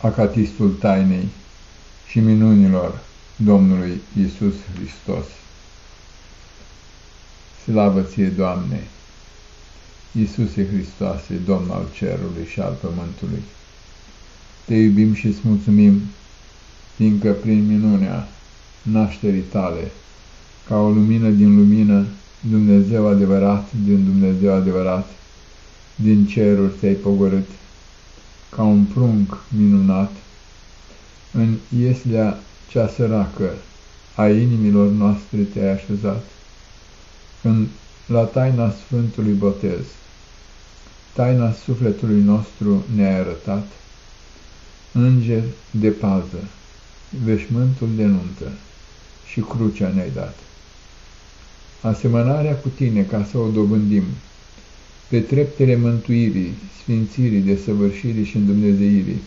acatistul tainei și minunilor Domnului Isus Hristos. Slavă ție, Doamne! Iisuse Hristoase, Domn al cerului și al pământului, te iubim și îți mulțumim, fiindcă prin minunea nașterii tale, ca o lumină din lumină, Dumnezeu adevărat din Dumnezeu adevărat, din ceruri te-ai pogorât, ca un prunc minunat, în ieslea cea săracă a inimilor noastre te-ai așezat, în la taina Sfântului Botez, taina sufletului nostru ne-ai arătat, înger de pază, veșmântul de nuntă și crucea ne-ai dat. Asemănarea cu tine ca să o dobândim, pe treptele mântuirii, sfințirii, desăvârșirii și îndumnezeirii,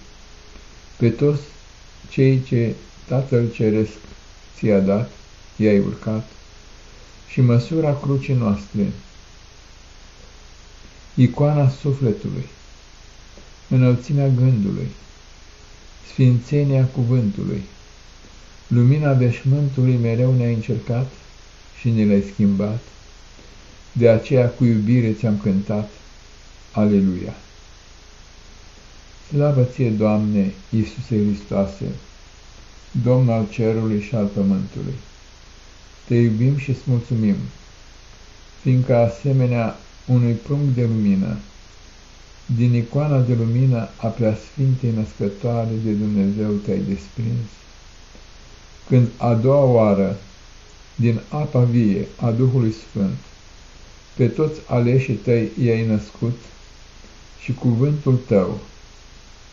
pe toți cei ce Tatăl Ceresc ți-a dat, i-ai urcat, și măsura crucii noastre, icoana sufletului, înălțimea gândului, sfințenia cuvântului, lumina veșmântului mereu ne-ai încercat și ne l-ai schimbat, de aceea cu iubire ți-am cântat, Aleluia! Slavă ție, Doamne, Iisuse Hristoase, Domn al cerului și al pământului! Te iubim și îți mulțumim, fiindcă asemenea unui prunc de lumină, din icoana de lumină a preasfintei născătoare de Dumnezeu te-ai desprins. Când a doua oară, din apa vie a Duhului Sfânt, pe toți aleșii tăi i-ai născut și cuvântul tău,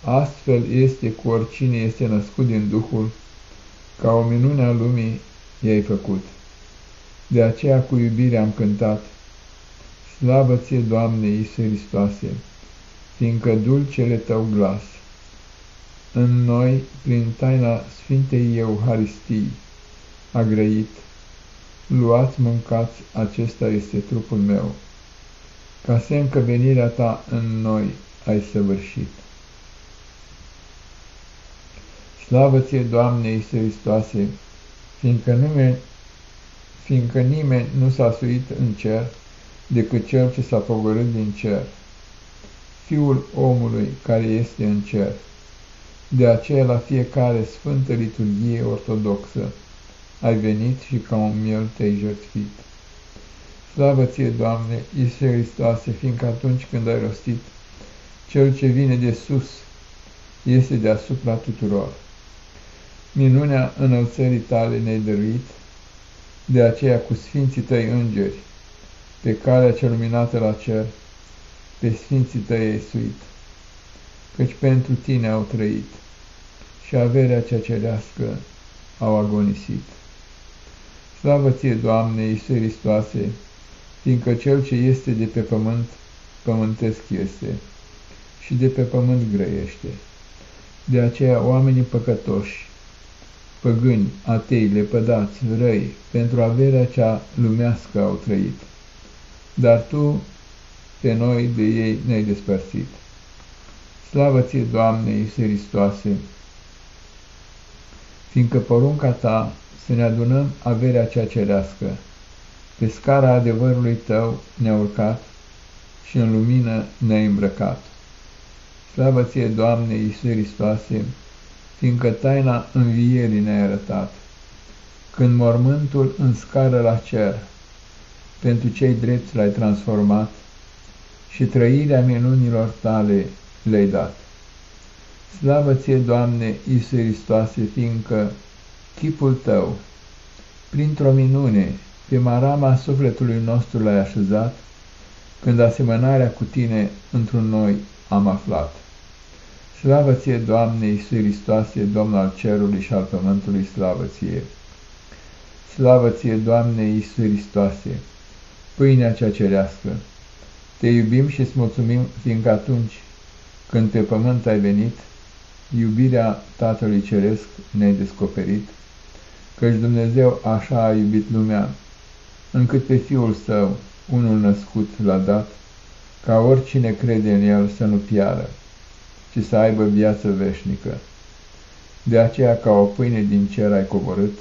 astfel este cu oricine este născut din Duhul, ca o minune a lumii i-ai făcut. De aceea cu iubire am cântat, Slavă ție, Doamne Iisus Hristoase, fiindcă dulcele tău glas, în noi, prin taina Sfintei Euharistii, a grăit, luați, mâncați, acesta este trupul meu, ca semn că venirea ta în noi ai săvârșit. Slavă ție, Doamne Iisus Hristoase, fiindcă nume fiindcă nimeni nu s-a suit în cer decât cel ce s-a pogorât din cer, Fiul omului care este în cer. De aceea la fiecare sfântă liturghie ortodoxă ai venit și ca un miel te-ai jertfit. Slavă ție, Doamne, Iisuse Hristoase, fiindcă atunci când ai rostit, cel ce vine de sus este deasupra tuturor. Minunea înălțării tale ne-ai dăruit, de aceea cu sfinții tăi îngeri, pe calea cea luminată la cer, pe sfinții tăi ai suit, căci pentru tine au trăit și averea cea cerească au agonisit. Slavă ție, Doamne, Iisuse Hristoase, fiindcă cel ce este de pe pământ, pământesc este, și de pe pământ grăiește. De aceea oamenii păcătoși păgâni, atei, lepădați, răi, pentru averea cea lumească au trăit. Dar tu pe noi de ei ne-ai despărțit. Slavă ție, Doamne, Iisuse Hristoase, fiindcă porunca ta să ne adunăm averea cea cerească, pe scara adevărului tău ne-a urcat și în lumină ne-ai îmbrăcat. Slavă ție, Doamne, Iisuse Hristoase, fiindcă taina învierii ne-a arătat. Când mormântul înscară la cer, pentru cei drepți l-ai transformat și trăirea minunilor tale le-ai dat. Slavă ție, Doamne, Iisus Hristoase, fiindcă chipul tău, printr-o minune, pe marama sufletului nostru l-ai așezat, când asemănarea cu tine într-un noi am aflat. Slavă ție, Doamne Iisus Hristoase, Domn al cerului și al pământului, slavă ție! Slavă ție, Doamne Iisus Hristoase, pâinea cea cerească! Te iubim și îți mulțumim, fiindcă atunci când pe pământ ai venit, iubirea Tatălui Ceresc ne-ai descoperit, căci Dumnezeu așa a iubit lumea, încât pe Fiul Său, unul născut, l-a dat, ca oricine crede în El să nu piară, ci să aibă viață veșnică. De aceea, ca o pâine din cer ai coborât,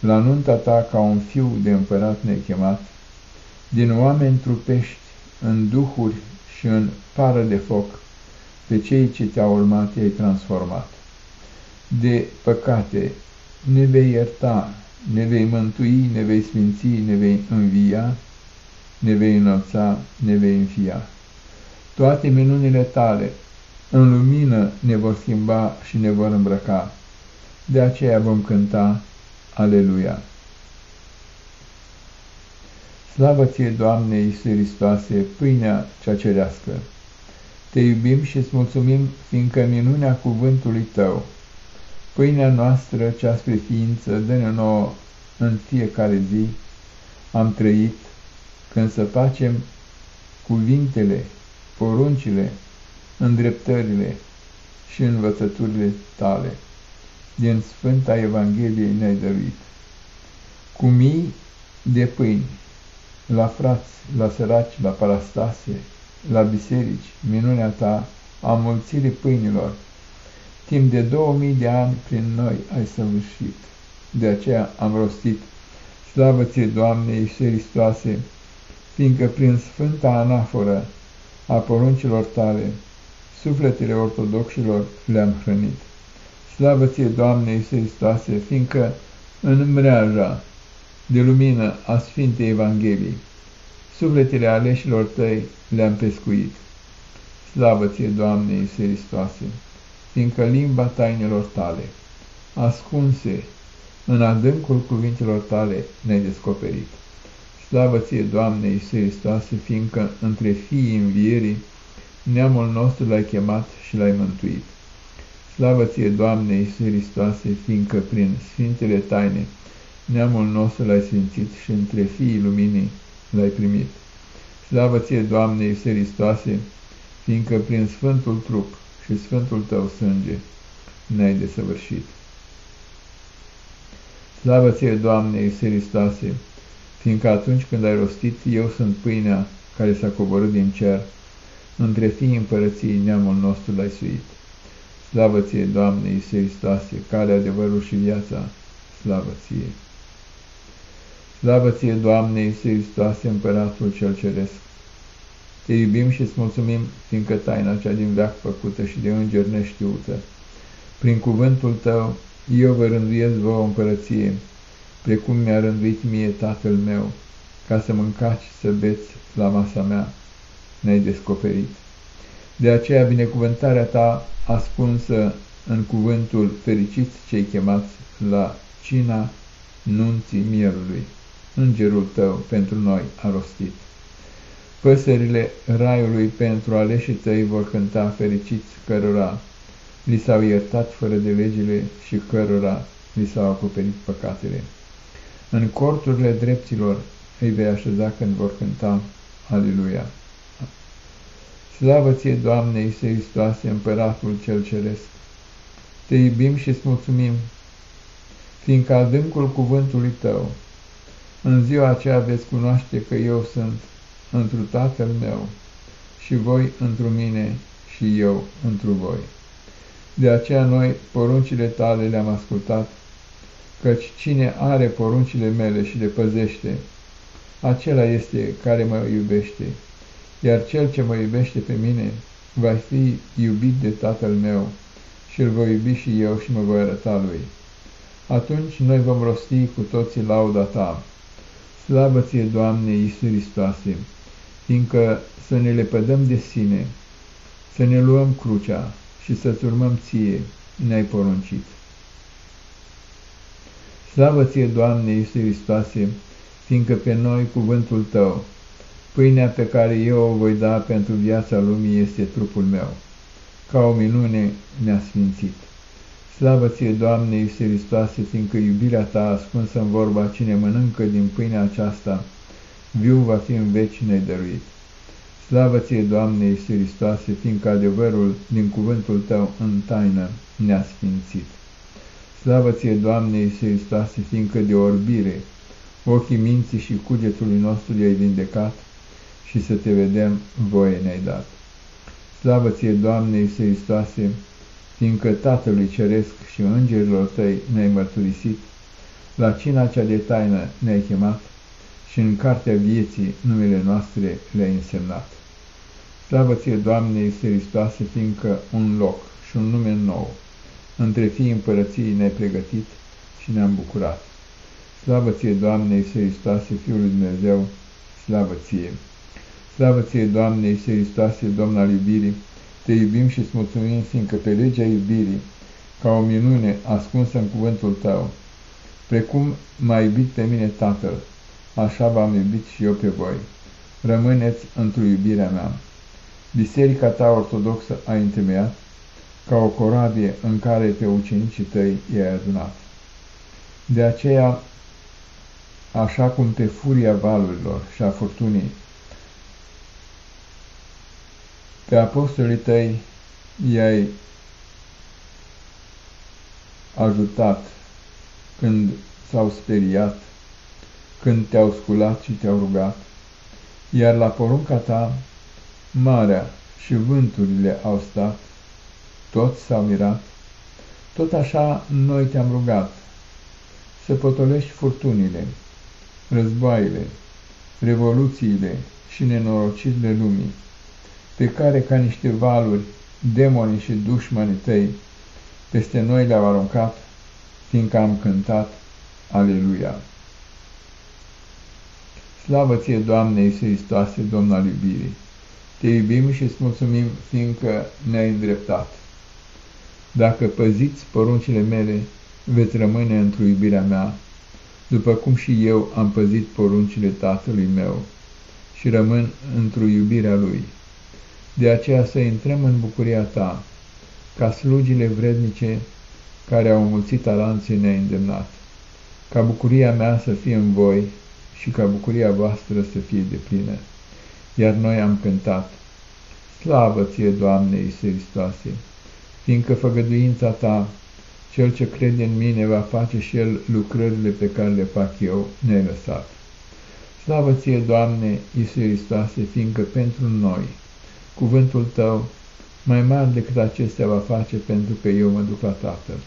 la nunta ta ca un fiu de împărat ne chemat, din oameni trupești, în duhuri și în pară de foc, pe cei ce te-au urmat i-ai transformat. De păcate ne vei ierta, ne vei mântui, ne vei sfinți, ne vei învia, ne vei înălța, ne vei înfia. Toate minunile tale în lumină ne vor schimba și ne vor îmbrăca. De aceea vom cânta Aleluia. Slavă ție, Doamne Iisus Hristoase, pâinea cea cerească! Te iubim și îți mulțumim, fiindcă minunea cuvântului Tău, pâinea noastră cea spre ființă, dă-ne nouă în fiecare zi, am trăit, când să facem cuvintele, poruncile, îndreptările și învățăturile tale. Din Sfânta Evanghelie ne-ai dăruit. Cu mii de pâini, la frați, la săraci, la parastase, la biserici, minunea ta, a mulțirii pâinilor, timp de două mii de ani prin noi ai săvârșit. De aceea am rostit, slavă ție, Doamne Iisuse Hristoase, fiindcă prin Sfânta Anaforă a poruncilor tale, sufletele ortodoxilor le-am hrănit. Slavă ție, Doamne Iisuse Hristoase, fiindcă în mreaja de lumină a Sfintei Evangheliei, sufletele aleșilor tăi le-am pescuit. Slavă ție, Doamne Iisuse Hristoase, fiindcă limba tainelor tale, ascunse în adâncul cuvintelor tale, ne-ai descoperit. Slavă ție, Doamne Iisuse Hristoase, fiindcă între fiii învierii, neamul nostru l-ai chemat și l-ai mântuit. Slavă ție, Doamne Iisuse Hristoase, fiindcă prin Sfintele Taine neamul nostru l-ai sfințit și între fiii luminii l-ai primit. Slavă ție, Doamne Iisuse Hristoase, fiindcă prin Sfântul Trup și Sfântul Tău sânge ne-ai desăvârșit. Slavă ție, Doamne Iisuse Hristoase, fiindcă atunci când ai rostit, eu sunt pâinea care s-a coborât din cer, între fii împărăției neamul nostru l-ai suit. Slavă ție, Doamne, Iisus Hristoase, care adevărul și viața, slavă ție. Slavă ție, Doamne, Iisus Hristoase, împăratul cel ceresc. Te iubim și îți mulțumim, fiindcă taina cea din veac făcută și de înger neștiută. Prin cuvântul tău, eu vă rânduiesc vouă împărăție, precum mi-a rânduit mie tatăl meu, ca să mâncați și să beți la masa mea ne-ai descoperit. De aceea binecuvântarea ta ascunsă în cuvântul fericiți cei chemați la cina nunții mierului, îngerul tău pentru noi a rostit. Păsările raiului pentru aleșii tăi vor cânta fericiți cărora li s-au iertat fără de legile și cărora li s-au acoperit păcatele. În corturile dreptilor îi vei așeza când vor cânta Aleluia. Slavă ție, Doamne, Iisuse Hristoase, Împăratul cel Ceresc! Te iubim și îți mulțumim, fiindcă adâncul cuvântului Tău, în ziua aceea veți cunoaște că eu sunt întru Tatăl meu și voi întru mine și eu întru voi. De aceea noi poruncile tale le-am ascultat, căci cine are poruncile mele și le păzește, acela este care mă iubește iar cel ce mă iubește pe mine va fi iubit de Tatăl meu și îl voi iubi și eu și mă voi arăta lui. Atunci noi vom rosti cu toții lauda ta. Slavă ție, Doamne Iisus Hristoase, fiindcă să ne lepădăm de sine, să ne luăm crucea și să-ți urmăm ție, ne-ai poruncit. Slavă ție, Doamne Iisus Hristoase, fiindcă pe noi cuvântul tău Pâinea pe care eu o voi da pentru viața lumii este trupul meu. Ca o minune ne-a sfințit. Slavă ție, Doamne Iisuse Hristoase, fiindcă iubirea ta ascunsă în vorba cine mănâncă din pâinea aceasta, viu va fi în veci nedăruit. Slavă ție, Doamne Iisuse Hristoase, fiindcă adevărul din cuvântul tău în taină ne-a sfințit. Slavă ție, Doamne Iisuse Hristoase, fiindcă de orbire ochii minții și cugetului nostru i-ai vindecat, și să te vedem voie ne-ai dat. Slavă ție, Doamne Iisus Hristoase, fiindcă Tatălui Ceresc și îngerilor tăi ne-ai mărturisit, la cina cea de taină ne-ai chemat și în cartea vieții numele noastre le-ai însemnat. Slavă ție, Doamne Iisus Hristoase, fiindcă un loc și un nume nou între fii împărăției ne-ai pregătit și ne-am bucurat. Slavă ție, Doamne Iisus Hristoase, Fiul lui Dumnezeu, slavă ție! Slavă ție, Doamne Iisus Hristoase, Domn al iubirii, te iubim și îți mulțumim, fiindcă pe legea iubirii, ca o minune ascunsă în cuvântul tău, precum m-a iubit pe mine Tatăl, așa v-am iubit și eu pe voi. Rămâneți într-o iubirea mea. Biserica ta ortodoxă a întemeiat, ca o corabie în care pe ucenicii tăi i-ai adunat. De aceea, așa cum pe furia valurilor și a furtunii, pe apostolii tăi i-ai ajutat când s-au speriat, când te-au sculat și te-au rugat, iar la porunca ta marea și vânturile au stat, toți s-au mirat, tot așa noi te-am rugat să potolești furtunile, războaiele, revoluțiile și nenorocirile lumii, pe care ca niște valuri demonii și dușmanii tăi peste noi le-au aruncat, fiindcă am cântat Aleluia. Slavă ție, Doamne Iisus Hristoase, Domn al iubirii! Te iubim și îți mulțumim, fiindcă ne-ai îndreptat. Dacă păziți poruncile mele, veți rămâne într-o iubirea mea, după cum și eu am păzit poruncile Tatălui meu și rămân într-o iubirea Lui. De aceea să intrăm în bucuria ta, ca slugile vrednice care au mulțit talanții ne îndemnat, ca bucuria mea să fie în voi și ca bucuria voastră să fie de plină. Iar noi am cântat, Slavă ție, Doamne Iisus Hristoase, fiindcă făgăduința ta, cel ce crede în mine va face și el lucrările pe care le fac eu, nelăsat. Slavă ție, Doamne Iisus Hristoase, fiindcă pentru noi, cuvântul tău, mai mare decât acestea va face pentru că eu mă duc la Tatăl.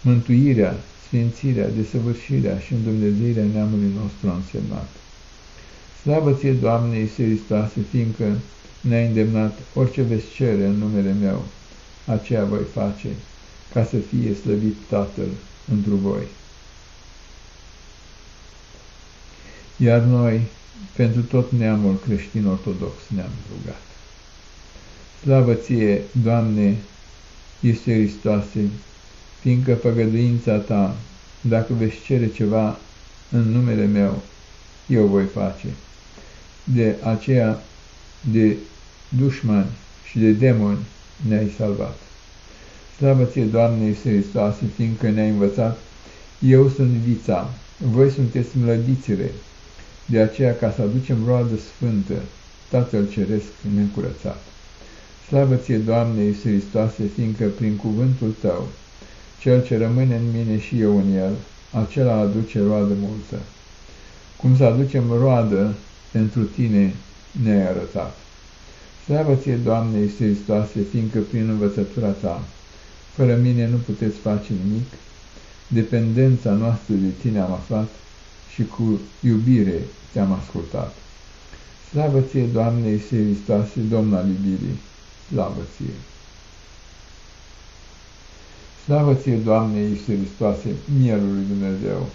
Mântuirea, sfințirea, desăvârșirea și îndumnezirea neamului nostru a însemnat. Slavă ție, Doamne Iisus Hristoase, fiindcă ne-ai îndemnat orice veți cere în numele meu, aceea voi face, ca să fie slăvit Tatăl întru voi. Iar noi, pentru tot neamul creștin ortodox, ne-am rugat. Slavă ție, Doamne, Iisuse Hristoase, fiindcă făgăduința ta, dacă veți cere ceva în numele meu, eu voi face. De aceea, de dușmani și de demoni ne-ai salvat. Slavă ție, Doamne Iisus Hristoase, fiindcă ne-ai învățat, eu sunt vița, voi sunteți mlădițele, de aceea ca să aducem roadă sfântă, Tatăl Ceresc necurățat. Slavă ție, Doamne Iisus Hristoase, fiindcă prin cuvântul Tău, cel ce rămâne în mine și eu în el, acela aduce roadă multă. Cum să aducem roadă pentru Tine ne-ai arătat. Slavă ție, Doamne Iisus Hristoase, fiindcă prin învățătura Ta, fără mine nu puteți face nimic, dependența noastră de Tine am aflat și cu iubire Te-am ascultat. Slavă ție, Doamne Iisus Hristoase, Domn al iubirii, slavă ție! Slavă ție, Doamne Iisus Hristoase, Mielul lui Dumnezeu!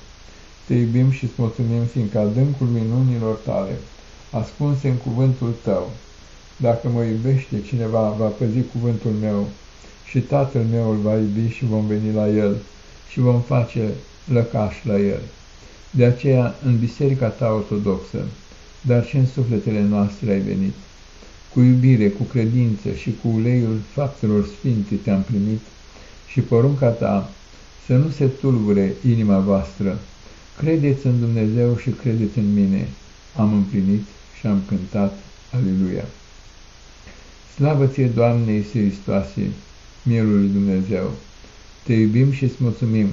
Te iubim și îți mulțumim, fiindcă adâncul minunilor tale, ascunse în cuvântul tău, dacă mă iubește cineva, va păzi cuvântul meu și tatăl meu îl va iubi și vom veni la el și vom face lăcaș la el. De aceea, în biserica ta ortodoxă, dar și în sufletele noastre ai venit. Cu iubire, cu credință și cu uleiul faptelor sfinte te-am primit și porunca ta să nu se tulbure inima voastră. Credeți în Dumnezeu și credeți în mine. Am împlinit și am cântat. Aleluia! Slavă ție, Doamne Iisus Hristoase, Mielul lui Dumnezeu! Te iubim și îți mulțumim,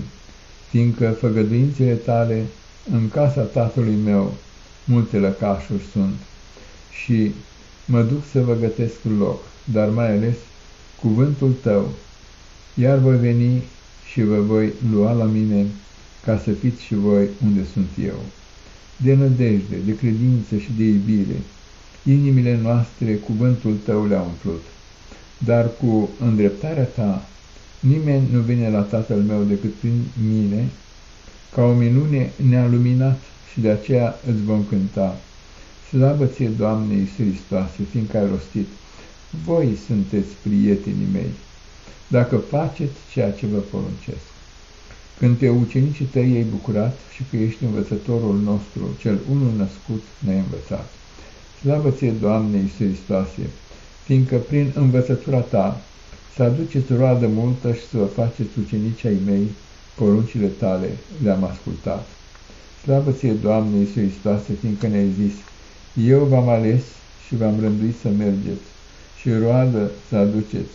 fiindcă făgăduințele tale în casa tatălui meu multe lăcașuri sunt și mă duc să vă gătesc loc, dar mai ales cuvântul tău, iar voi veni și vă voi lua la mine ca să fiți și voi unde sunt eu. De nădejde, de credință și de iubire, inimile noastre cuvântul tău le-a umplut, dar cu îndreptarea ta nimeni nu vine la tatăl meu decât prin mine, ca o minune ne-a luminat și de aceea îți vom cânta. Slavă ție, Doamne Iisus Hristoase, fiindcă ai rostit, voi sunteți prietenii mei, dacă faceți ceea ce vă poruncesc. Când pe ucenicii tăi ai bucurat și că ești învățătorul nostru, cel unul născut, ne-ai învățat. Slavă ție, Doamne Iisus Hristoase, fiindcă prin învățătura ta să aduceți roadă multă și să vă faceți ucenicii ai mei, poruncile tale le-am ascultat. Slavă ție, Doamne Iisus Hristoase, fiindcă ne-ai zis, eu v-am ales și v-am rânduit să mergeți și roadă să aduceți,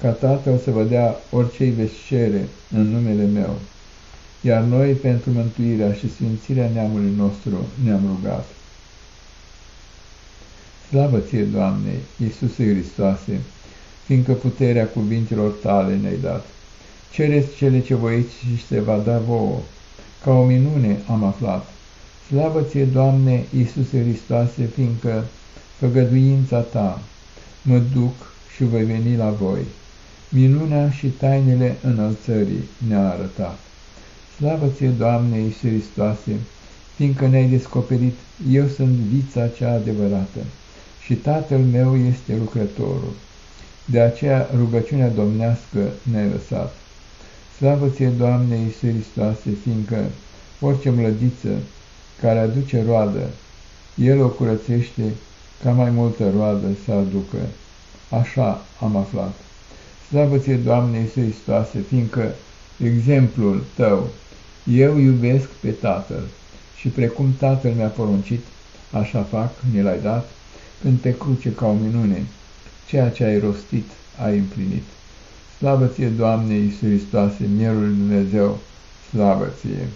ca Tatăl să vă dea orice-i veșcere în numele meu. Iar noi, pentru mântuirea și sfințirea neamului nostru, ne-am rugat. Slavă ție, Doamne, Iisuse Hristoase, fiindcă puterea cuvintelor tale ne-ai dat. Cereți cele ce voiți și se va da vouă. Ca o minune am aflat. Slavă ție, Doamne, Iisuse Hristoase, fiindcă făgăduința ta mă duc și voi veni la voi. Minunea și tainele înălțării ne-a arătat. Slavă ție, Doamne, Iisuse Hristoase, fiindcă ne-ai descoperit, eu sunt vița cea adevărată și Tatăl meu este lucrătorul. De aceea rugăciunea domnească ne-ai lăsat. Slavă ție, Doamne Iisus Hristoase, fiindcă orice mlădiță care aduce roadă, El o curățește ca mai multă roadă să aducă. Așa am aflat. Slavă ție, Doamne Iisus Hristoase, fiindcă exemplul tău, eu iubesc pe Tatăl și precum Tatăl mi-a poruncit, așa fac, mi l-ai dat, când te cruce ca o minune, ceea ce ai rostit, ai împlinit. Slavă ție, Doamne Iisus Hristoase, Mierul Dumnezeu, slavă ție!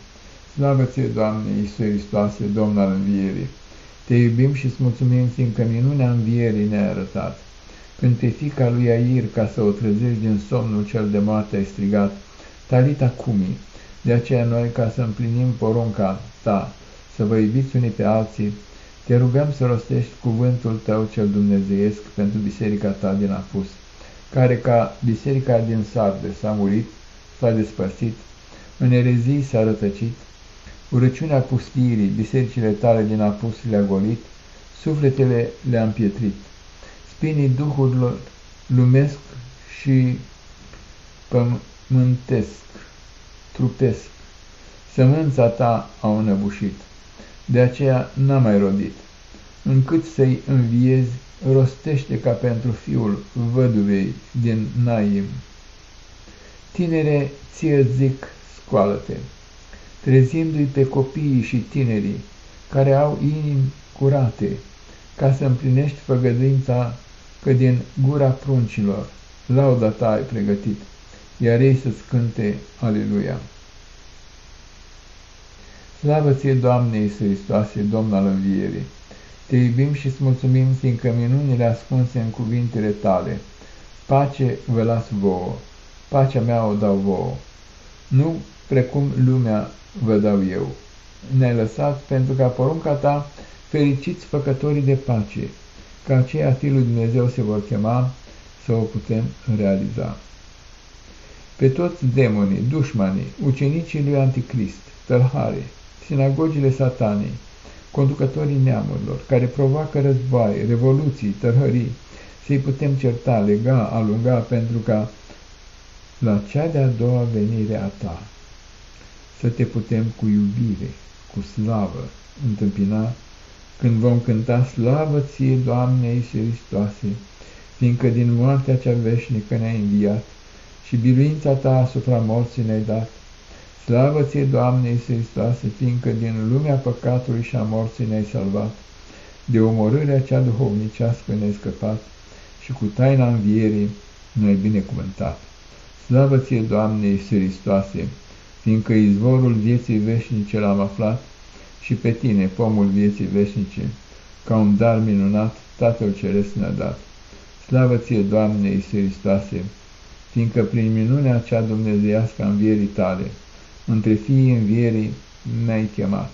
Slavă ție, Doamne Iisus Hristoase, Domn al Învierii! Te iubim și îți mulțumim, fiindcă minunea Învierii ne-a arătat. Când pe fica lui Air, ca să o trezești din somnul cel de moarte, ai strigat, Talita cumi, de aceea noi, ca să împlinim porunca ta, să vă iubiți unii pe alții, te rugăm să rostești cuvântul tău cel dumnezeiesc pentru biserica ta din Apus, care ca biserica din Sarde s-a murit, s-a despărțit, în erezii s-a rătăcit, urăciunea pustirii, bisericile tale din Apus le-a golit, sufletele le-a împietrit, spinii duhurilor lumesc și pământesc, trupesc, sămânța ta au înăbușit de aceea n-a mai rodit. Încât să-i înviezi, rostește ca pentru fiul văduvei din Naim. Tinere, ție zic, scoală-te, trezindu-i pe copiii și tinerii care au inimi curate, ca să împlinești făgăduința că din gura pruncilor lauda ta ai pregătit, iar ei să-ți cânte Aleluia. Slavă ție, Doamne Iisus Hristoase, Domn al Învierii! Te iubim și îți mulțumim, fiindcă minunile ascunse în cuvintele tale. Pace vă las vouă, pacea mea o dau vouă. Nu precum lumea vă dau eu. Ne-ai lăsat pentru ca porunca ta fericiți făcătorii de pace, ca aceia Fiul Dumnezeu se vor chema să o putem realiza. Pe toți demonii, dușmanii, ucenicii lui Anticrist, tălhare, sinagogile satanei, conducătorii neamurilor, care provoacă războaie, revoluții, tărhării, să-i putem certa, lega, alunga, pentru ca la cea de-a doua venire a ta să te putem cu iubire, cu slavă întâmpina, când vom cânta slavă ție, Doamne Iisus Hristoase, fiindcă din moartea cea veșnică ne-ai înviat și biruința ta asupra morții ne-ai dat, Slavă ție, Doamne Iisus Hristoase, fiindcă din lumea păcatului și a morții ne-ai salvat, de omorârea cea duhovnicească ne-ai scăpat și cu taina învierii ne-ai binecuvântat. Slavă ție, Doamne Iisus Hristoase, fiindcă izvorul vieții veșnice l-am aflat și pe tine, pomul vieții veșnice, ca un dar minunat Tatăl Ceresc ne-a dat. Slavă ție, Doamne Iisus Hristoase, fiindcă prin minunea cea dumnezeiască a învierii tale, între fiii învierii ne-ai chemat.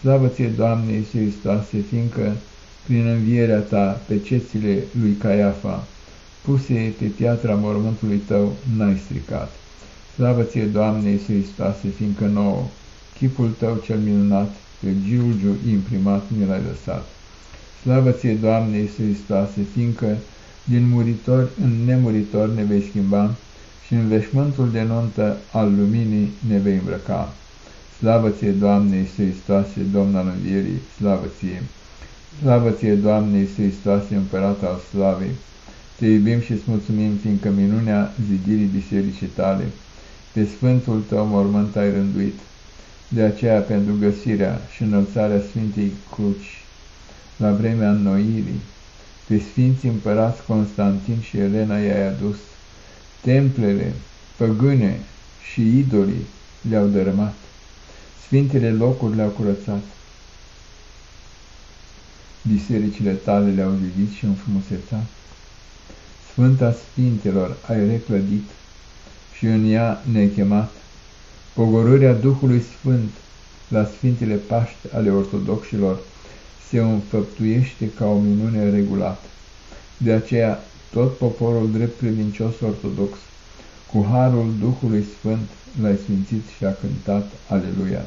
Slavă ție, Doamne Iisus Hristoase, fiindcă prin învierea ta pe cețile lui Caiafa, puse pe piatra mormântului tău, n-ai stricat. Slavă ție, Doamne Iisus Hristoase, fiindcă nouă, chipul tău cel minunat, pe giulgiu imprimat mi l-ai lăsat. Slavă ție, Doamne Iisus Hristoase, fiindcă din muritor în nemuritor ne vei schimba și în veșmântul de nuntă al luminii ne vei îmbrăca. Slavă ție, Doamne Iisus Hristoase, Domn al Învierii, slavă ție! Slavă ție, Doamne Iisus Hristoase, Împărat al Slavei! Te iubim și îți mulțumim, fiindcă minunea zidirii bisericii tale, pe Sfântul tău mormânt ai rânduit. De aceea, pentru găsirea și înălțarea Sfintei Cruci, la vremea înnoirii, pe Sfinții Împărați Constantin și Elena i-ai adus, templele, păgâne și idolii le-au dărâmat, Sfintele locuri le-au curățat, bisericile tale le-au zidit și înfrumusețat, Sfânta Sfintelor ai reclădit și în ea ne chemat, pogorârea Duhului Sfânt la Sfintele Paște ale ortodoxilor se înfăptuiește ca o minune regulată. De aceea, tot poporul drept credincios ortodox, cu harul Duhului Sfânt, l-ai sfințit și a cântat Aleluia.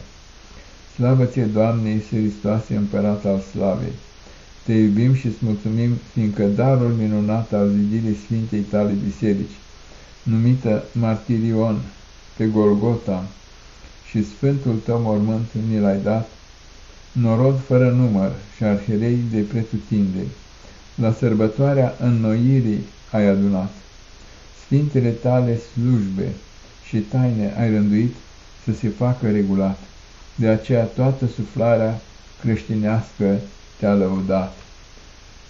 Slavă ție, Doamne Iisus Hristoase, Împărat al Slavei! Te iubim și îți mulțumim, fiindcă darul minunat al zidirii Sfintei tale biserici, numită Martirion, pe Golgota, și Sfântul tău mormânt ni l-ai dat, norod fără număr și arherei de pretutinde, la sărbătoarea înnoirii ai adunat. Sfintele tale slujbe și taine ai rânduit să se facă regulat. De aceea toată suflarea creștinească te-a lăudat.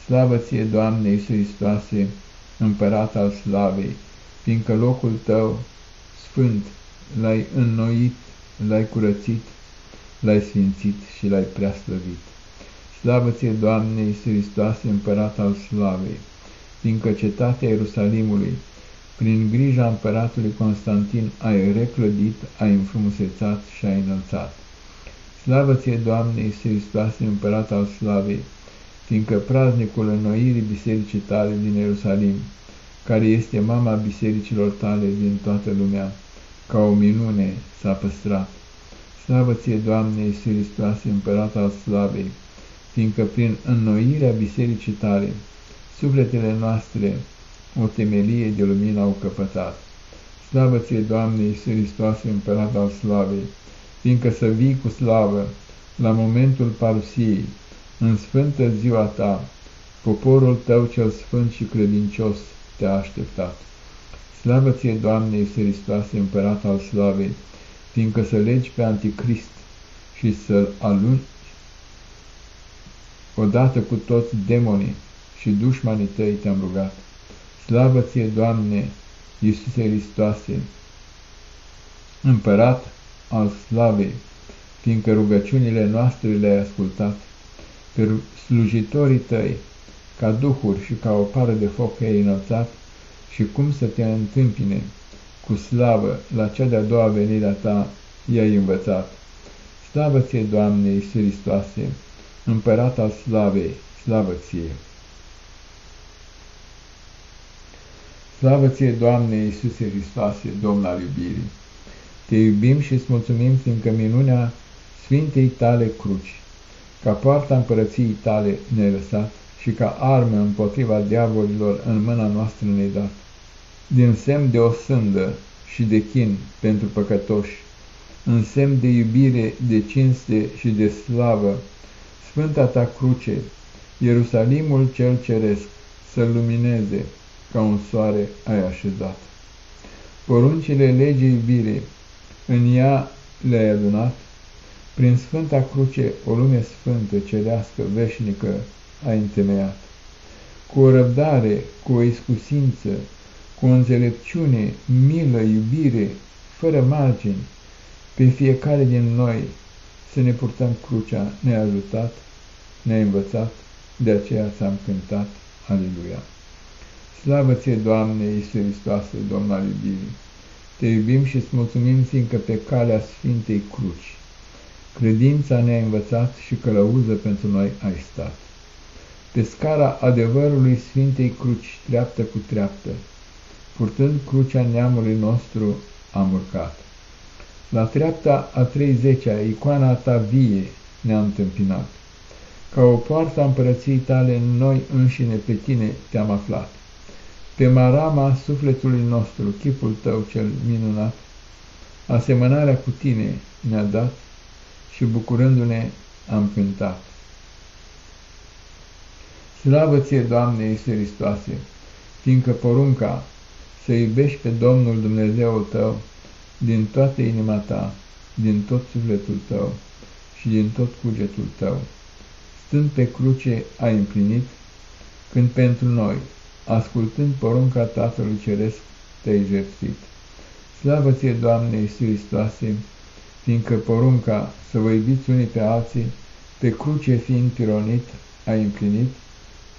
Slavă ție, Doamne Iisus Hristoase, Împărat al Slavei, fiindcă locul tău sfânt l-ai înnoit, l-ai curățit, l-ai sfințit și l-ai preaslăvit. Slavă ție, Doamne Iisus Hristoase, Împărat al Slavei, fiindcă cetatea Ierusalimului, prin grija împăratului Constantin, ai reclădit, ai înfrumusețat și ai înălțat. Slavă ție, Doamne Iisus Hristoase, Împărat al Slavei, fiindcă praznicul înnoirii bisericii tale din Ierusalim, care este mama bisericilor tale din toată lumea, ca o minune s-a păstrat. Slavă ție, Doamne Iisus Hristoase, Împărat al Slavei, fiindcă prin înnoirea bisericii tale, sufletele noastre o temelie de lumină au căpătat. Slavă ție, Doamne Iisus Hristoase, Împărat al Slavei, fiindcă să vii cu slavă la momentul parusiei, în sfântă ziua ta, poporul tău cel sfânt și credincios te-a așteptat. Slavă ție, Doamne Iisus Hristoase, Împărat al Slavei, fiindcă să legi pe Anticrist și să-l alungi odată cu toți demonii și dușmanii tăi te-am rugat. Slavă ție, Doamne, Iisuse Hristoase, Împărat al Slavei, fiindcă rugăciunile noastre le-ai ascultat, pe slujitorii tăi, ca duhuri și ca o pară de foc ai înălțat, și cum să te întâmpine cu slavă la cea de-a doua venire a ta i-ai învățat. Slavă ție, Doamne Iisus Hristoase, Împărat al slavei, slavă ție! Slavă ție, Doamne Iisuse Hristoase, Domn al iubirii! Te iubim și îți mulțumim, fiindcă minunea Sfintei tale cruci, ca poarta împărăției tale ne lăsat și ca armă împotriva diavolilor în mâna noastră ne dat. Din semn de osândă și de chin pentru păcătoși, în semn de iubire, de cinste și de slavă, Sfânta ta cruce, Ierusalimul cel ceresc, să lumineze ca un soare ai așezat. Poruncile legii iubire, în ea le-ai adunat, prin Sfânta Cruce o lume sfântă, cerească, veșnică ai întemeiat. Cu o răbdare, cu o iscusință, cu o înțelepciune, milă, iubire, fără margini, pe fiecare din noi să ne purtăm crucea, ne-a ajutat, ne-a învățat, de aceea ți-am cântat, Aleluia. Slavă ție, Doamne, Iisus Hristoase, Domn al iubirii! Te iubim și îți mulțumim, fiindcă pe calea Sfintei Cruci, credința ne-a învățat și călăuză pentru noi ai stat. Pe scara adevărului Sfintei Cruci, treaptă cu treaptă, purtând crucea neamului nostru, am urcat. La treapta a treizecea, icoana ta vie ne-a întâmpinat. Ca o poartă a împărăției tale, noi înșine pe tine te-am aflat. Pe marama sufletului nostru, chipul tău cel minunat, asemănarea cu tine ne-a dat și bucurându-ne am cântat. Slavă ție, Doamne Iisus Hristoase, fiindcă porunca să iubești pe Domnul Dumnezeul tău din toată inima ta, din tot sufletul tău și din tot cugetul tău, stând pe cruce ai împlinit, când pentru noi, ascultând porunca Tatălui Ceresc, te-ai jertfit. Slavă ție, Doamne Iisus Hristoase, fiindcă porunca să vă iubiți unii pe alții, pe cruce fiind pironit, ai împlinit,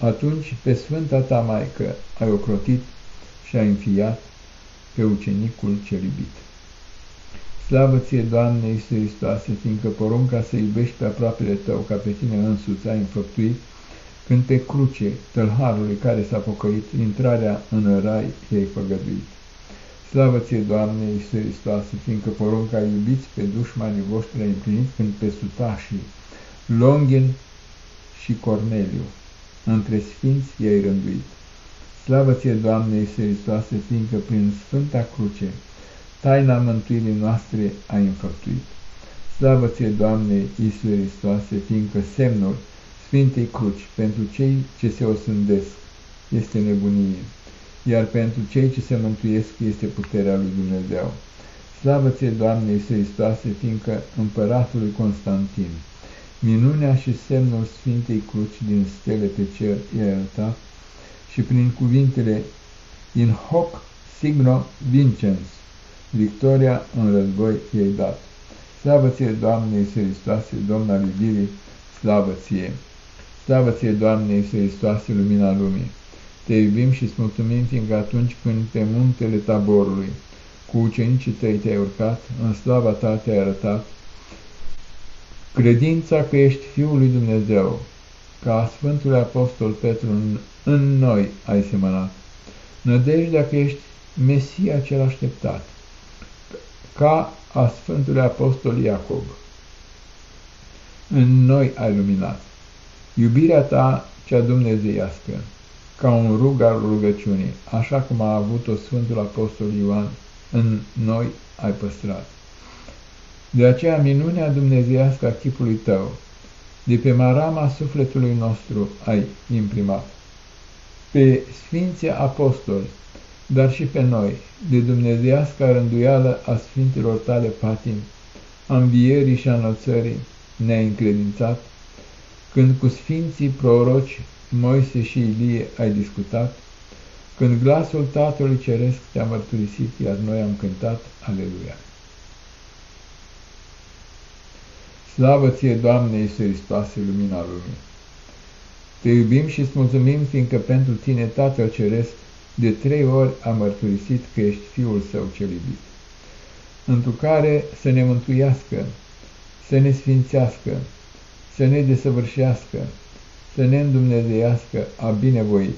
atunci pe Sfânta ta Maică ai ocrotit și ai înfiat pe ucenicul cel iubit. Slavă ție, Doamne Iisus Hristoase, fiindcă porunca să iubești pe aproapele tău ca pe tine însuți ai înfăptuit, când pe cruce tălharului care s-a pocăit, intrarea în rai i-ai făgăduit. Slavă ție, Doamne Iisus Hristoase, fiindcă porunca iubiți pe dușmanii voștri ai împlinit când pe sutașii, Longin și Corneliu, între sfinți i-ai rânduit. Slavă ție, Doamne Iisus Hristoase, fiindcă prin Sfânta Cruce, taina mântuirii noastre ai înfăptuit. Slavă ție, Doamne Iisus Hristoase, fiindcă semnul Sfintei Cruci pentru cei ce se osândesc este nebunie, iar pentru cei ce se mântuiesc este puterea lui Dumnezeu. Slavă ție, Doamne Iisus Hristoase, fiindcă împăratului Constantin, minunea și semnul Sfintei Cruci din stele pe cer i-a arătat și prin cuvintele in hoc signo vincens, victoria în război i-ai dat. Slavă ție, Doamne Iisus Hristoase, Domn al iubirii, slavă ție! Slavă ție, Doamne Iisus Hristoase, lumina lumii! Te iubim și îți mulțumim, fiindcă atunci când pe muntele taborului, cu ucenicii tăi te-ai urcat, în slava ta te-ai arătat, credința că ești Fiul lui Dumnezeu, ca Sfântul Apostol Petru în, în noi ai semănat, nădejdea că ești Mesia cel așteptat, ca a Sfântului Apostol Iacob. În noi ai luminat. Iubirea ta cea dumnezeiască, ca un rug al rugăciunii, așa cum a avut-o Sfântul Apostol Ioan, în noi ai păstrat. De aceea minunea dumnezeiască a chipului tău, de pe marama sufletului nostru ai imprimat. Pe Sfinții Apostoli, dar și pe noi, de dumnezeiasca rânduială a Sfintelor tale patimi, a învierii și a înălțării, ne-ai încredințat, când cu Sfinții proroci Moise și Ilie ai discutat, când glasul Tatălui Ceresc te-a mărturisit, iar noi am cântat, Aleluia! Slavă ție, Doamne Iisus Hristoase, lumina lumii! Te iubim și îți mulțumim, fiindcă pentru tine Tatăl Ceresc de trei ori a mărturisit că ești Fiul Său cel iubit, întru care să ne mântuiască, să ne sfințească, să ne desăvârșească, să ne îndumnezeiască a binevoit.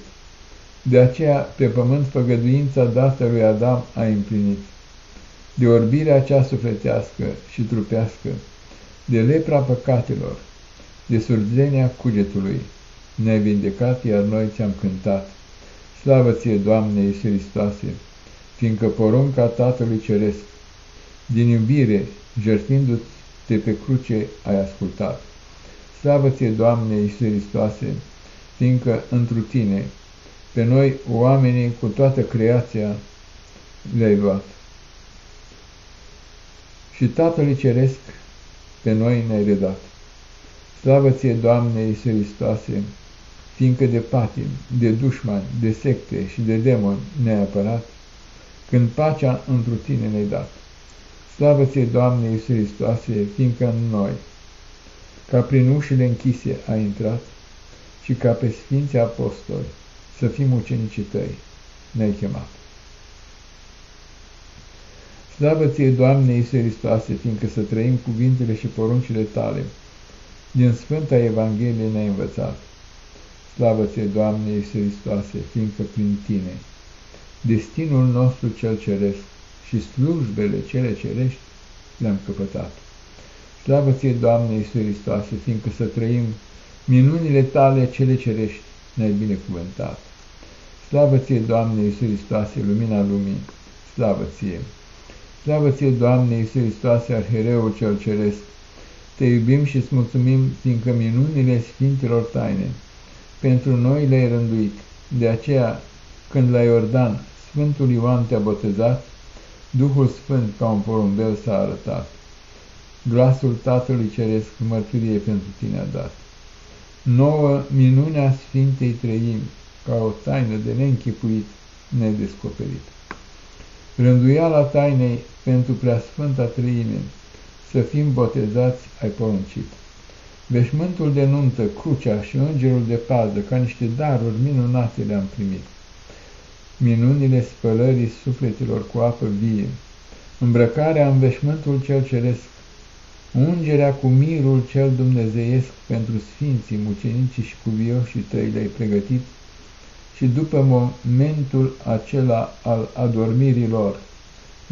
De aceea, pe pământ, făgăduința dată lui Adam a împlinit. De orbirea cea sufletească și trupească, de lepra păcatelor, de surdzenia cugetului, ne-ai vindecat, iar noi ți-am cântat. Slavă ție, Doamne Iisus Hristoase, fiindcă porunca Tatălui Ceresc, din iubire, jertfindu-te pe cruce, ai ascultat. Slavă ție, Doamne Iisus Hristoase, fiindcă întru tine, pe noi, oamenii, cu toată creația, le-ai luat. Și Tatălui Ceresc, pe noi ne-ai redat. Slavă ție, Doamne Iisus Hristoase, fiindcă de patim, de dușmani, de secte și de demoni ne-ai apărat, când pacea întru tine ne-ai dat. Slavă ție, Doamne Iisus Hristoase, fiindcă în noi, ca prin ușile închise a intrat și ca pe Sfinții Apostoli să fim ucenicii tăi, ne-ai chemat. Slavă ție, Doamne Iisuse Hristoase, fiindcă să trăim cuvintele și poruncile tale, din Sfânta Evanghelie ne-ai învățat. Slavă ție, Doamne Iisuse Hristoase, fiindcă prin tine, destinul nostru cel ceresc și slujbele cele cerești le-am căpătat. Slavă ție, Doamne Iisuse Hristoase, fiindcă să trăim minunile tale cele cerești ne-ai binecuvântat. Slavă ție, Doamne Iisuse Hristoase, lumina lumii, slavă ție! Slavă ție, Doamne Iisuse Hristoase, Arhereul cel Ceresc, te iubim și îți mulțumim, fiindcă minunile Sfintelor Taine pentru noi le-ai rânduit. De aceea, când la Iordan Sfântul Ioan te-a botezat, Duhul Sfânt ca un porumbel s-a arătat. Glasul Tatălui Ceresc mărturie pentru tine a dat. Nouă minunea Sfintei Trăim, ca o taină de neînchipuit, nedescoperit. Rânduiala tainei pentru preasfânta trăime, să fim botezați ai poruncit. Veșmântul de nuntă, crucea și îngerul de pază, ca niște daruri minunate le-am primit. Minunile spălării sufletelor cu apă vie, îmbrăcarea în veșmântul cel ceresc, ungerea cu mirul cel dumnezeiesc pentru sfinții, mucenicii și cuvioșii tăi le-ai pregătit și după momentul acela al adormirilor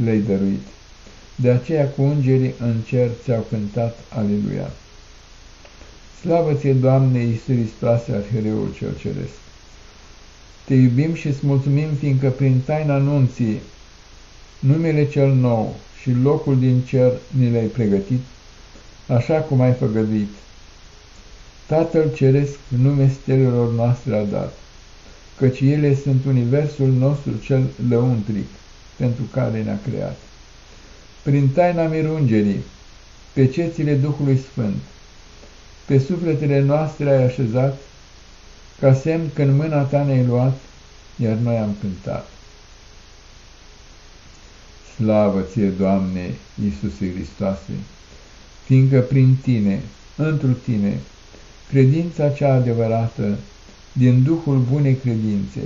le-ai dăruit. De aceea cu îngerii în cer ți-au cântat Aleluia. Slavă ție, Doamne Iisus Hristoase, Arhereul cel Ceresc! Te iubim și îți mulțumim, fiindcă prin taina anunții numele cel nou și locul din cer ni le-ai pregătit, așa cum ai făgăduit. Tatăl Ceresc nume stelelor noastre a dat, căci ele sunt universul nostru cel lăuntric, pentru care ne-a creat. Prin taina mirungerii, pe cețile Duhului Sfânt, pe sufletele noastre ai așezat, ca semn că în mâna ta ne-ai luat, iar noi am cântat. Slavă ție, Doamne, Iisuse Hristoase, fiindcă prin tine, întru tine, credința cea adevărată, din Duhul bunei credințe,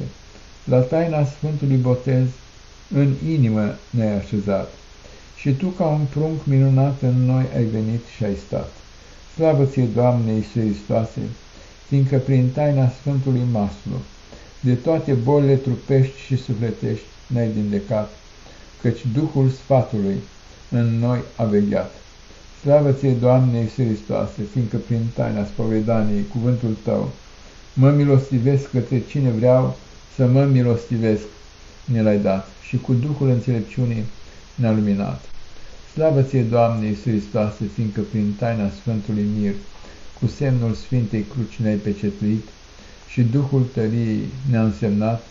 la taina Sfântului Botez, în inimă ne-ai așezat, și tu ca un prunc minunat în noi ai venit și ai stat. Slavă ție, Doamne Iisuse Hristoase, fiindcă prin taina Sfântului Maslu, de toate bolile trupești și sufletești ne-ai vindecat, căci Duhul sfatului în noi a vegheat. Slavă ție, Doamne Iisuse Hristoase, fiindcă prin taina spovedaniei, cuvântul tău, mă milostivesc către cine vreau să mă milostivesc, ne l-ai dat și cu Duhul înțelepciunii ne-a luminat. Slavă ție, Doamne Iisus Hristoase, fiindcă prin taina Sfântului Mir, cu semnul Sfintei Cruci ne-ai pecetuit și Duhul tăriei ne-a însemnat,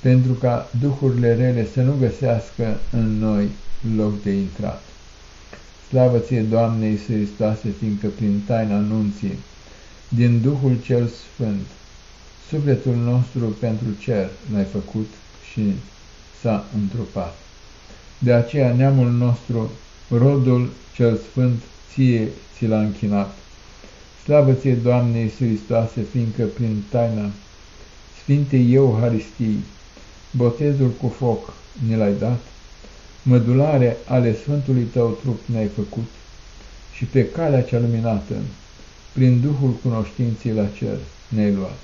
pentru ca duhurile rele să nu găsească în noi loc de intrat. Slavă ție, Doamne Iisus Hristoase, fiindcă prin taina anunții, din Duhul cel Sfânt, sufletul nostru pentru cer l-ai făcut și s-a întrupat. De aceea neamul nostru rodul cel sfânt ție ți l-a închinat. Slavă ție, Doamne Iisus Hristoase, fiindcă prin taina Sfintei Euharistii, botezul cu foc ne l-ai dat, mădulare ale Sfântului Tău trup ne-ai făcut și pe calea cea luminată, prin Duhul cunoștinței la cer ne-ai luat.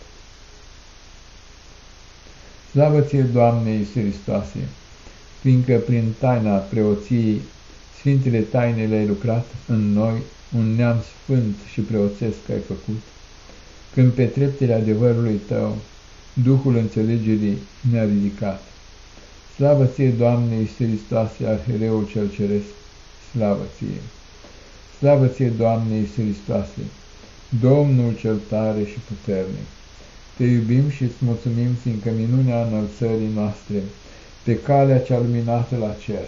Slavă ție, Doamne Iisus Hristoase, fiindcă prin taina preoției Sfintele taine le-ai lucrat în noi, un neam sfânt și preoțesc ai făcut, când pe treptele adevărului tău, Duhul înțelegerii ne-a ridicat. Slavă ție, Doamne, Iisus Hristoase, Arhereul cel Ceresc, slavă ție! Slavă ție, Doamne, Iisus Hristoase, Domnul cel tare și puternic! Te iubim și îți mulțumim, fiindcă minunea înălțării noastre, pe calea cea luminată la cer,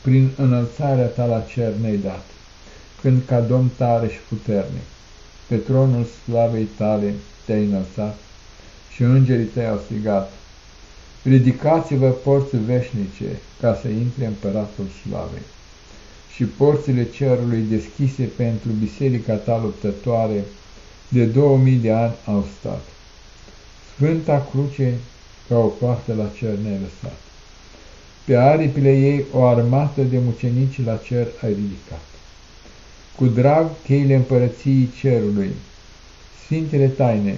prin înălțarea ta la cer ne-ai dat, când ca domn tare și puternic, pe tronul slavei tale te-ai înălțat și îngerii tăi au strigat, Ridicați-vă porți veșnice ca să intre împăratul slavei. Și porțile cerului deschise pentru biserica ta luptătoare de două mii de ani au stat. Sfânta cruce ca o poartă la cer ne lăsat. Pe aripile ei o armată de mucenici la cer ai ridicat. Cu drag cheile împărăției cerului, Sfintele taine,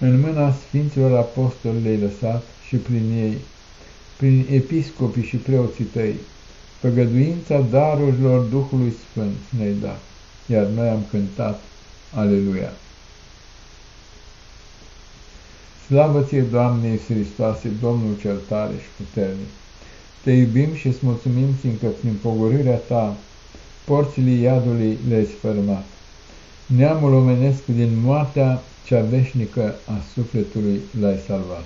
în mâna Sfinților Apostoli le-ai lăsat și prin ei, prin episcopii și preoții tăi, păgăduința darurilor Duhului Sfânt ne-ai dat, iar noi am cântat, Aleluia! Slavă ție, Doamne Iisus Hristoase, Domnul cel tare și puternic! Te iubim și îți mulțumim, fiindcă prin pogorârea ta porțile iadului le-ai sfărmat. Neamul omenesc din moartea cea veșnică a sufletului l-ai salvat.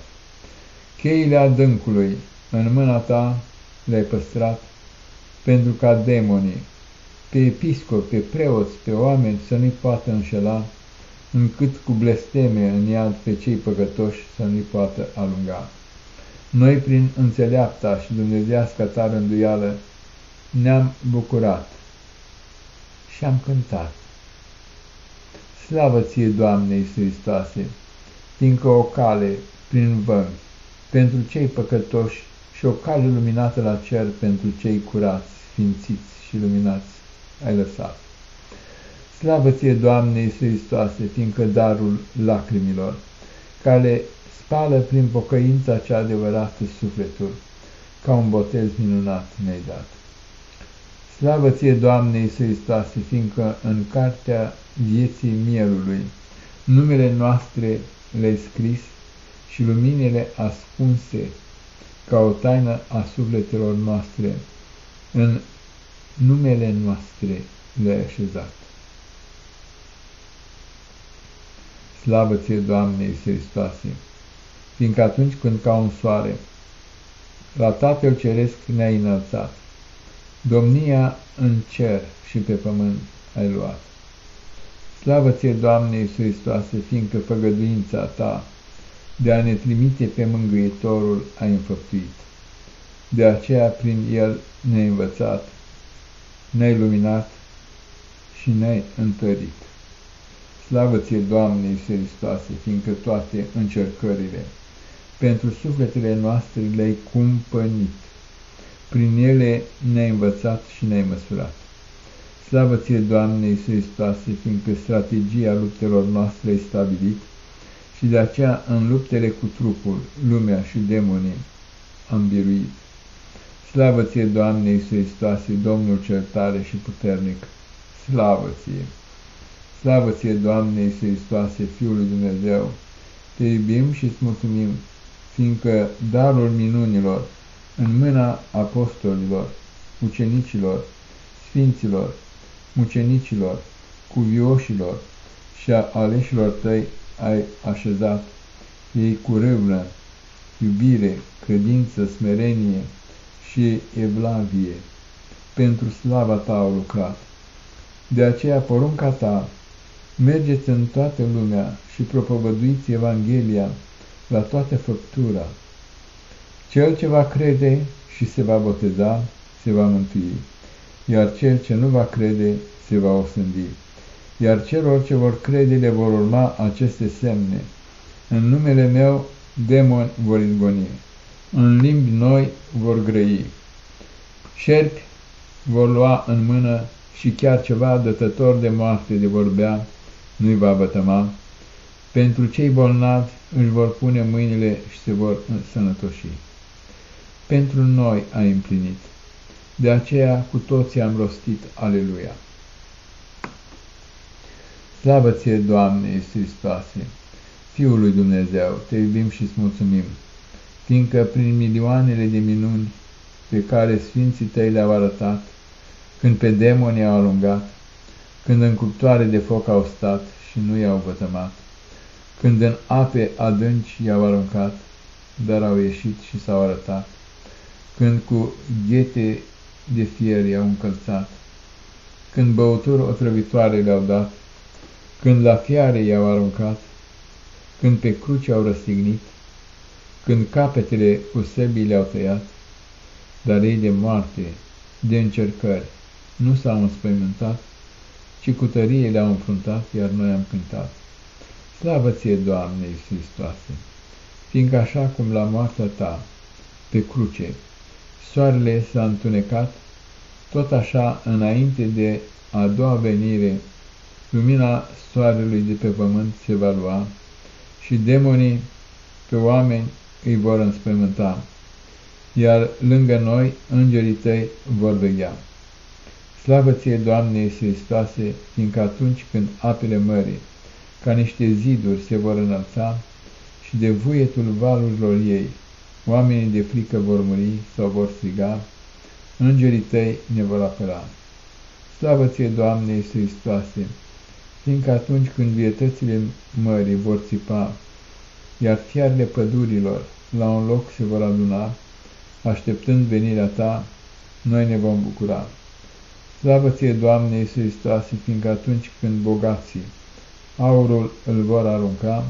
Cheile adâncului în mâna ta le-ai păstrat, pentru ca demonii, pe episcopi, pe preoți, pe oameni să nu-i poată înșela, încât cu blesteme în iad pe cei păcătoși să nu-i poată alunga. Noi, prin înțeleapta și dumnezească ta rânduială, ne-am bucurat și am cântat. Slavă ție, Doamne Iisus Hristoase, fiindcă o cale prin vămi pentru cei păcătoși și o cale luminată la cer pentru cei curați, sfințiți și luminați ai lăsat. Slavă ție, Doamne Iisus Hristoase, fiindcă darul lacrimilor, care spală prin pocăința cea adevărată sufletul, ca un botez minunat ne-ai dat. Slavă ție, Doamne Iisus Hristoase, fiindcă în cartea vieții mielului numele noastre le-ai scris și luminile ascunse ca o taină a sufletelor noastre, în numele noastre le-ai așezat. Slavă ție, Doamne Iisus Hristoase, fiindcă atunci când ca un soare la Tatăl Ceresc ne-ai înălțat, domnia în cer și pe pământ ai luat. Slavă ție, Doamne Iisus Hristoase, fiindcă făgăduința ta de a ne trimite pe mângâietorul ai înfăptuit. De aceea prin el ne-ai învățat, ne-ai luminat și ne-ai întărit. Slavă ție, Doamne Iisus Hristoase, fiindcă toate încercările pentru sufletele noastre le-ai cumpănit. Prin ele ne-ai învățat și ne-ai măsurat. Slavă ție, Doamne Iisus Hristoase, fiindcă strategia luptelor noastre ai stabilit și de aceea în luptele cu trupul, lumea și demonii am biruit. Slavă ție, Doamne Iisus Hristoase, Domnul cel tare și puternic, slavă ție! Slavă ție, Doamne Iisus Hristoase, Fiul lui Dumnezeu, te iubim și îți mulțumim, fiindcă darul minunilor în mâna apostolilor, ucenicilor, sfinților, mucenicilor, cuvioșilor și a aleșilor tăi ai așezat, ei cu râvnă, iubire, credință, smerenie și evlavie, pentru slava ta au lucrat. De aceea porunca ta, mergeți în toată lumea și propovăduiți Evanghelia la toată făptura. Cel ce va crede și se va boteza, se va mântui, iar cel ce nu va crede, se va osândi iar celor ce vor crede le vor urma aceste semne. În numele meu demoni vor izgoni, în limbi noi vor grăi, șerpi vor lua în mână și chiar ceva dătător de moarte de vorbea nu-i va bătăma. Pentru cei bolnavi își vor pune mâinile și se vor sănătoși. Pentru noi ai împlinit. De aceea cu toții am rostit Aleluia. Slavă ție, Doamne Iisus Hristoase, Fiul lui Dumnezeu, te iubim și îți mulțumim, fiindcă prin milioanele de minuni pe care Sfinții tăi le-au arătat, când pe demoni au alungat, când în cuptoare de foc au stat și nu i-au vătămat, când în ape adânci i-au aruncat, dar au ieșit și s-au arătat, când cu ghete de fier i-au încălțat, când băuturi otrăvitoare le-au dat, când la fiare i-au aruncat, când pe cruce au răstignit, când capetele cu săbii le-au tăiat, dar ei de moarte, de încercări, nu s-au înspăimântat, ci cu tărie le-au înfruntat, iar noi am cântat. Slavă ție, Doamne Iisus Hristoase! fiindcă așa cum la moartea ta, pe cruce, soarele s-a întunecat, tot așa, înainte de a doua venire, lumina soarelui de pe pământ se va lua și demonii pe oameni îi vor înspământa, iar lângă noi îngerii tăi vor veghea. Slavă ție, Doamne Iisus Hristoase, fiindcă atunci când apele mării, ca niște ziduri, se vor înălța și de vuietul valurilor ei, oamenii de frică vor muri sau vor striga, îngerii tăi ne vor apăra. Slavă ție, Doamne Iisus Hristoase, fiindcă atunci când vietățile mării vor țipa, iar fiarele pădurilor la un loc se vor aduna, așteptând venirea ta, noi ne vom bucura. Slavă ție, Doamne Iisus Hristoase, fiindcă atunci când bogații aurul îl vor arunca,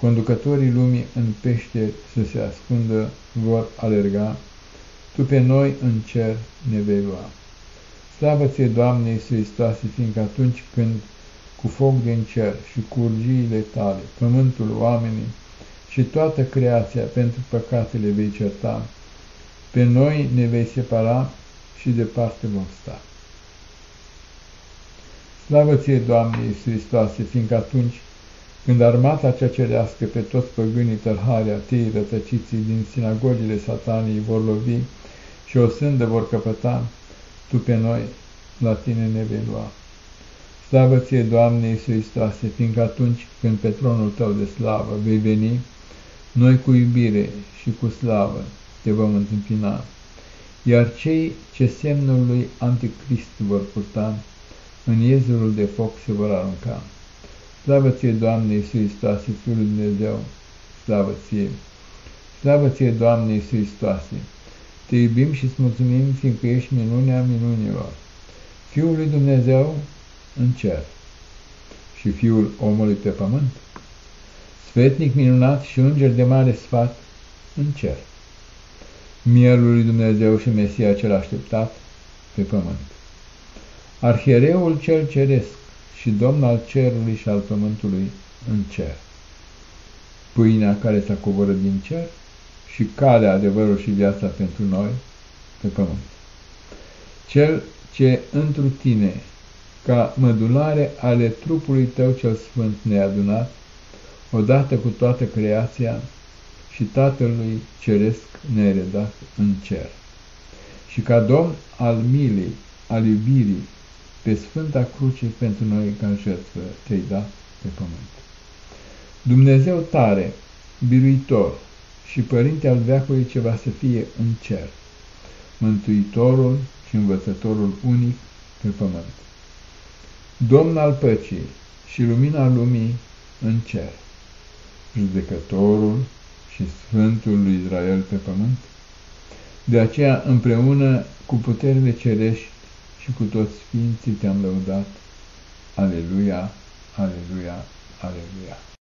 conducătorii lumii în pește să se ascundă vor alerga, Tu pe noi în cer ne vei lua. Slavă ție, Doamne Iisus Hristoase, fiindcă atunci când cu foc din cer și cu urgiile tale, pământul, oamenii și toată creația pentru păcatele vei certa, pe noi ne vei separa și departe vom sta. Slavă ție, Doamne Iisus Hristoase, fiindcă atunci când armata cea cerească pe toți păgânii tărhari, atei, rătăciții din sinagogile satanii vor lovi și o sândă vor căpăta, Tu pe noi la Tine ne vei lua. Slavă ție, Doamne Iisus Hristoase, fiindcă atunci când pe tronul Tău de slavă vei veni, noi cu iubire și cu slavă te vom întâmpina, iar cei ce semnul lui Anticrist vor purta, în iezerul de foc se vor arunca. Slavă ție, Doamne Iisus Hristoase, Fiul lui Dumnezeu, slavă ție! Slavă ție, Doamne Iisus Hristoase! Te iubim și îți mulțumim, fiindcă ești minunea minunilor. Fiul lui Dumnezeu în cer și Fiul omului pe pământ, sfetnic minunat și înger de mare sfat în cer. Mielul lui Dumnezeu și Mesia cel așteptat pe pământ. Arhiereul cel ceresc și domn al cerului și al pământului în cer. Pâinea care s-a coborât din cer și calea, adevărul și viața pentru noi pe pământ. Cel ce întru tine, ca mădulare ale trupului tău cel sfânt neadunat, odată cu toată creația și Tatălui Ceresc neredat în cer. Și ca Domn al milei, al iubirii, pe Sfânta Cruce pentru noi ca jertfă te-ai dat pe pământ. Dumnezeu tare, biruitor și Părinte al veacului ce va să fie în cer, Mântuitorul și Învățătorul unic pe pământ. Domn al păcii și lumina lumii în cer, judecătorul și Sfântul lui Israel pe pământ, de aceea împreună cu puterile cerești și cu toți sfinții te-am lăudat. Aleluia, aleluia, aleluia.